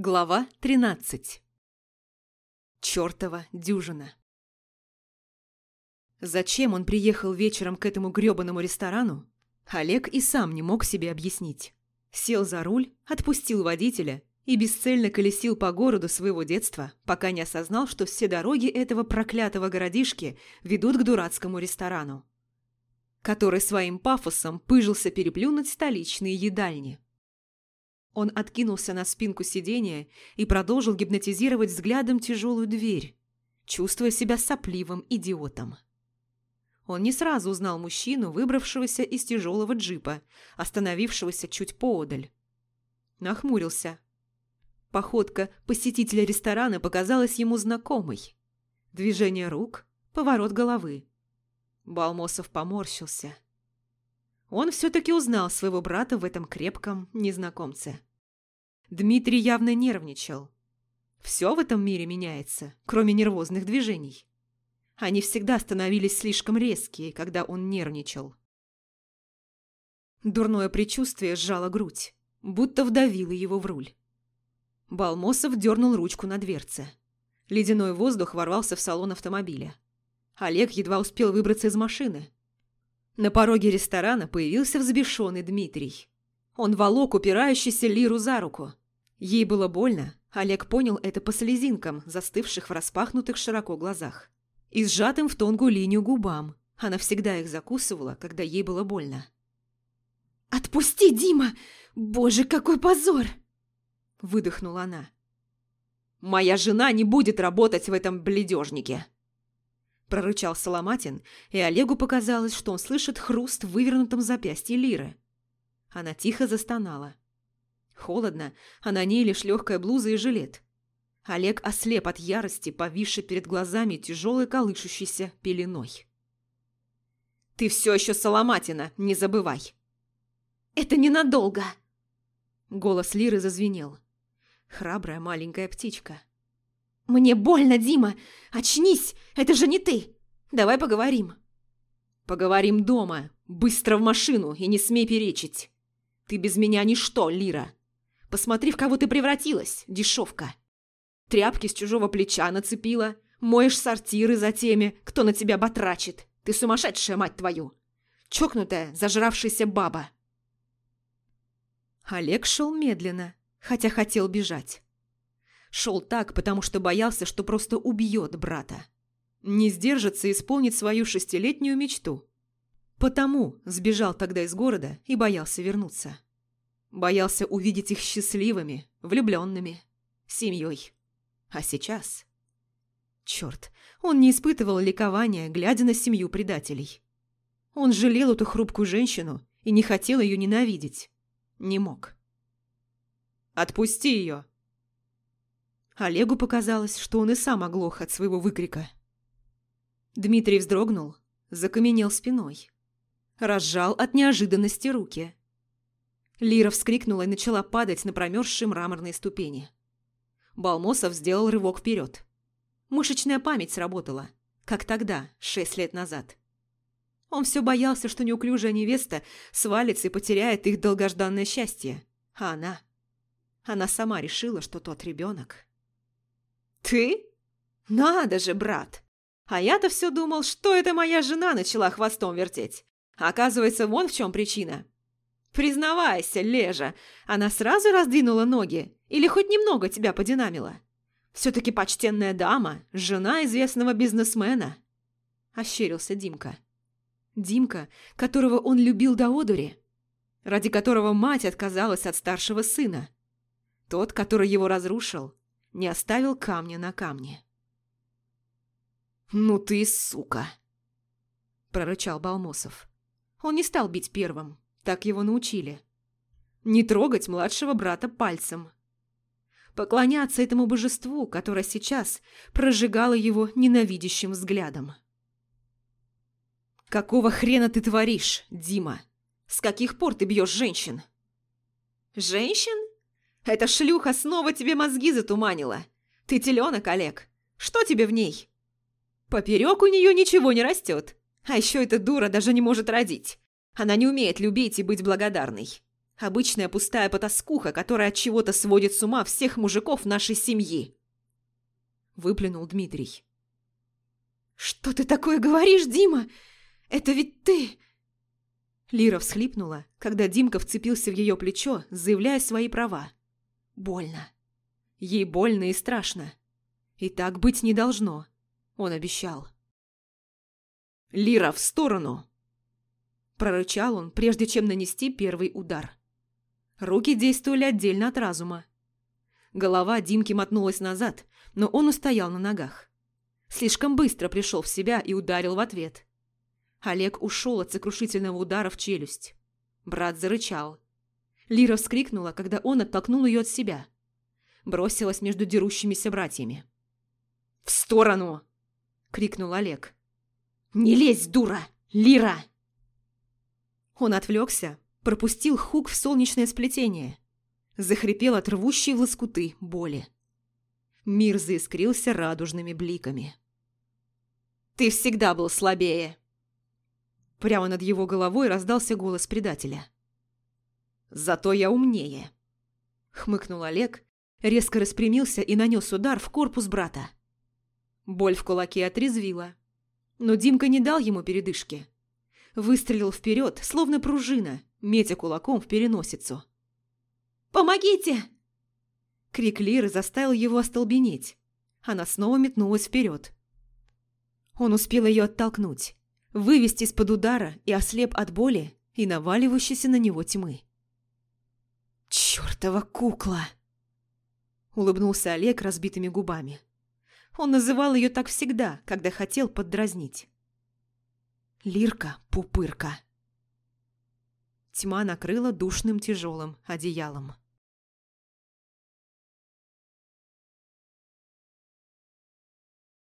Глава 13 Чёртова дюжина Зачем он приехал вечером к этому грёбаному ресторану, Олег и сам не мог себе объяснить. Сел за руль, отпустил водителя и бесцельно колесил по городу своего детства, пока не осознал, что все дороги этого проклятого городишки ведут к дурацкому ресторану, который своим пафосом пыжился переплюнуть столичные едальни. Он откинулся на спинку сиденья и продолжил гипнотизировать взглядом тяжелую дверь, чувствуя себя сопливым идиотом. Он не сразу узнал мужчину, выбравшегося из тяжелого джипа, остановившегося чуть поодаль. Нахмурился. Походка посетителя ресторана показалась ему знакомой. Движение рук, поворот головы. Балмосов поморщился. Он все-таки узнал своего брата в этом крепком незнакомце. Дмитрий явно нервничал. Все в этом мире меняется, кроме нервозных движений. Они всегда становились слишком резкие, когда он нервничал. Дурное предчувствие сжало грудь, будто вдавило его в руль. Балмосов дернул ручку на дверце. Ледяной воздух ворвался в салон автомобиля. Олег едва успел выбраться из машины. На пороге ресторана появился взбешенный Дмитрий. Он волок упирающийся Лиру за руку. Ей было больно, Олег понял это по слезинкам, застывших в распахнутых широко глазах. И сжатым в тонкую линию губам. Она всегда их закусывала, когда ей было больно. «Отпусти, Дима! Боже, какой позор!» Выдохнула она. «Моя жена не будет работать в этом бледежнике!» Прорычал Соломатин, и Олегу показалось, что он слышит хруст в вывернутом запястье Лиры. Она тихо застонала. Холодно, а на ней лишь легкая блуза и жилет. Олег ослеп от ярости, повисшей перед глазами тяжелой колышущейся пеленой. «Ты все еще Соломатина, не забывай!» «Это ненадолго!» Голос Лиры зазвенел. Храбрая маленькая птичка. «Мне больно, Дима! Очнись! Это же не ты! Давай поговорим!» «Поговорим дома! Быстро в машину и не смей перечить!» Ты без меня ничто, Лира. Посмотри, в кого ты превратилась, дешевка. Тряпки с чужого плеча нацепила, моешь сортиры за теми, кто на тебя батрачит. Ты сумасшедшая, мать твою. Чокнутая, зажравшаяся баба. Олег шел медленно, хотя хотел бежать. Шел так, потому что боялся, что просто убьет брата. Не сдержится и исполнит свою шестилетнюю мечту. Потому сбежал тогда из города и боялся вернуться. Боялся увидеть их счастливыми, влюбленными, семьей. А сейчас... Черт, он не испытывал ликования, глядя на семью предателей. Он жалел эту хрупкую женщину и не хотел ее ненавидеть. Не мог. «Отпусти ее!» Олегу показалось, что он и сам оглох от своего выкрика. Дмитрий вздрогнул, закаменел спиной разжал от неожиданности руки. Лира вскрикнула и начала падать на промерзшие мраморные ступени. Балмосов сделал рывок вперед. Мышечная память сработала, как тогда, шесть лет назад. Он все боялся, что неуклюжая невеста свалится и потеряет их долгожданное счастье. А она... Она сама решила, что тот ребенок. «Ты? Надо же, брат! А я-то все думал, что это моя жена начала хвостом вертеть. Оказывается, вон в чем причина. Признавайся, Лежа, она сразу раздвинула ноги или хоть немного тебя подинамила? Все-таки почтенная дама, жена известного бизнесмена. Ощерился Димка. Димка, которого он любил до одури, ради которого мать отказалась от старшего сына. Тот, который его разрушил, не оставил камня на камне. «Ну ты сука!» – прорычал Балмосов. Он не стал бить первым, так его научили. Не трогать младшего брата пальцем. Поклоняться этому божеству, которое сейчас прожигало его ненавидящим взглядом. «Какого хрена ты творишь, Дима? С каких пор ты бьешь женщин?» «Женщин? Эта шлюха снова тебе мозги затуманила. Ты теленок, Олег. Что тебе в ней?» «Поперек у нее ничего не растет. А еще эта дура даже не может родить. Она не умеет любить и быть благодарной. Обычная пустая потаскуха, которая от чего-то сводит с ума всех мужиков нашей семьи. Выплюнул Дмитрий. «Что ты такое говоришь, Дима? Это ведь ты!» Лира всхлипнула, когда Димка вцепился в ее плечо, заявляя свои права. Больно. Ей больно и страшно. И так быть не должно. Он обещал. «Лира, в сторону!» Прорычал он, прежде чем нанести первый удар. Руки действовали отдельно от разума. Голова Димки мотнулась назад, но он устоял на ногах. Слишком быстро пришел в себя и ударил в ответ. Олег ушел от сокрушительного удара в челюсть. Брат зарычал. Лира вскрикнула, когда он оттолкнул ее от себя. Бросилась между дерущимися братьями. «В сторону!» – крикнул Олег. «Не лезь, дура! Лира!» Он отвлекся, пропустил хук в солнечное сплетение. Захрипел от рвущей в лоскуты боли. Мир заискрился радужными бликами. «Ты всегда был слабее!» Прямо над его головой раздался голос предателя. «Зато я умнее!» Хмыкнул Олег, резко распрямился и нанес удар в корпус брата. Боль в кулаке отрезвила. Но Димка не дал ему передышки. Выстрелил вперед, словно пружина, метя кулаком в переносицу. «Помогите!» Крик Лиры заставил его остолбенеть. Она снова метнулась вперед. Он успел ее оттолкнуть вывести из-под удара и ослеп от боли и наваливающейся на него тьмы. «Чёртова кукла!» Улыбнулся Олег разбитыми губами. Он называл ее так всегда, когда хотел поддразнить. Лирка-пупырка. Тьма накрыла душным тяжелым одеялом.